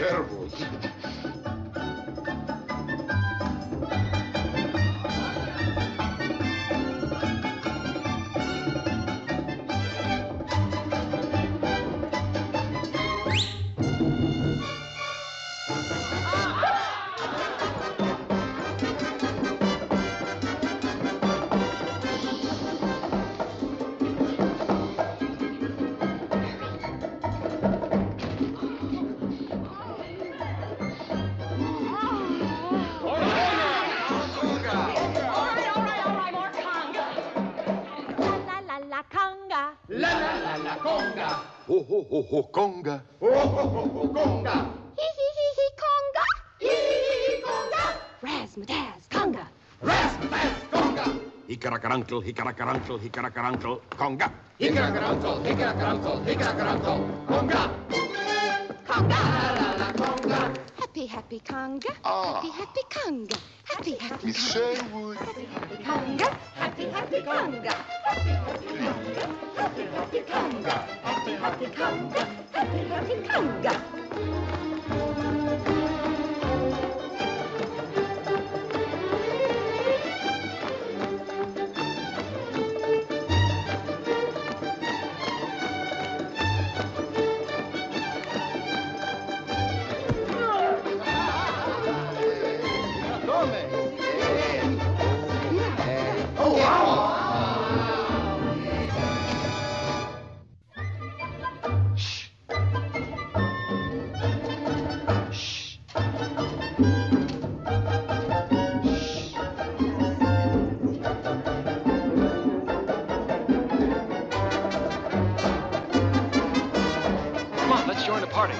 черву. La la la la conga. Ho, ho, ho, ho, conga. Oh, ho, ho, ho, conga. Hee hee hee hee conga. Hee, conga. Razzmatazz conga. Raspas, conga. Hickaracarankle, hickaracarankle, hickaracarankle, conga. Hickaracarankle, hickaracarankle, hickaracarankle, conga. Conga. La la la conga. Happy happy conga. Ah. Happy happy conga. Happy happy Miss conga. Sherwood. Happy happy conga. Happy happy conga. Happy happy conga. Raticanga, Raticanga. Come? Party.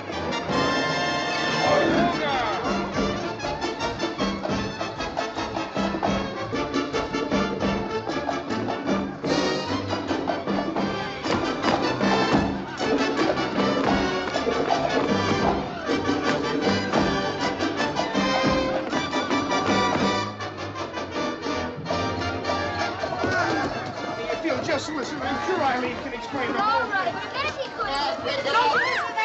If you'll just listen, I'm sure Eileen can explain the All whole right, but if anything could.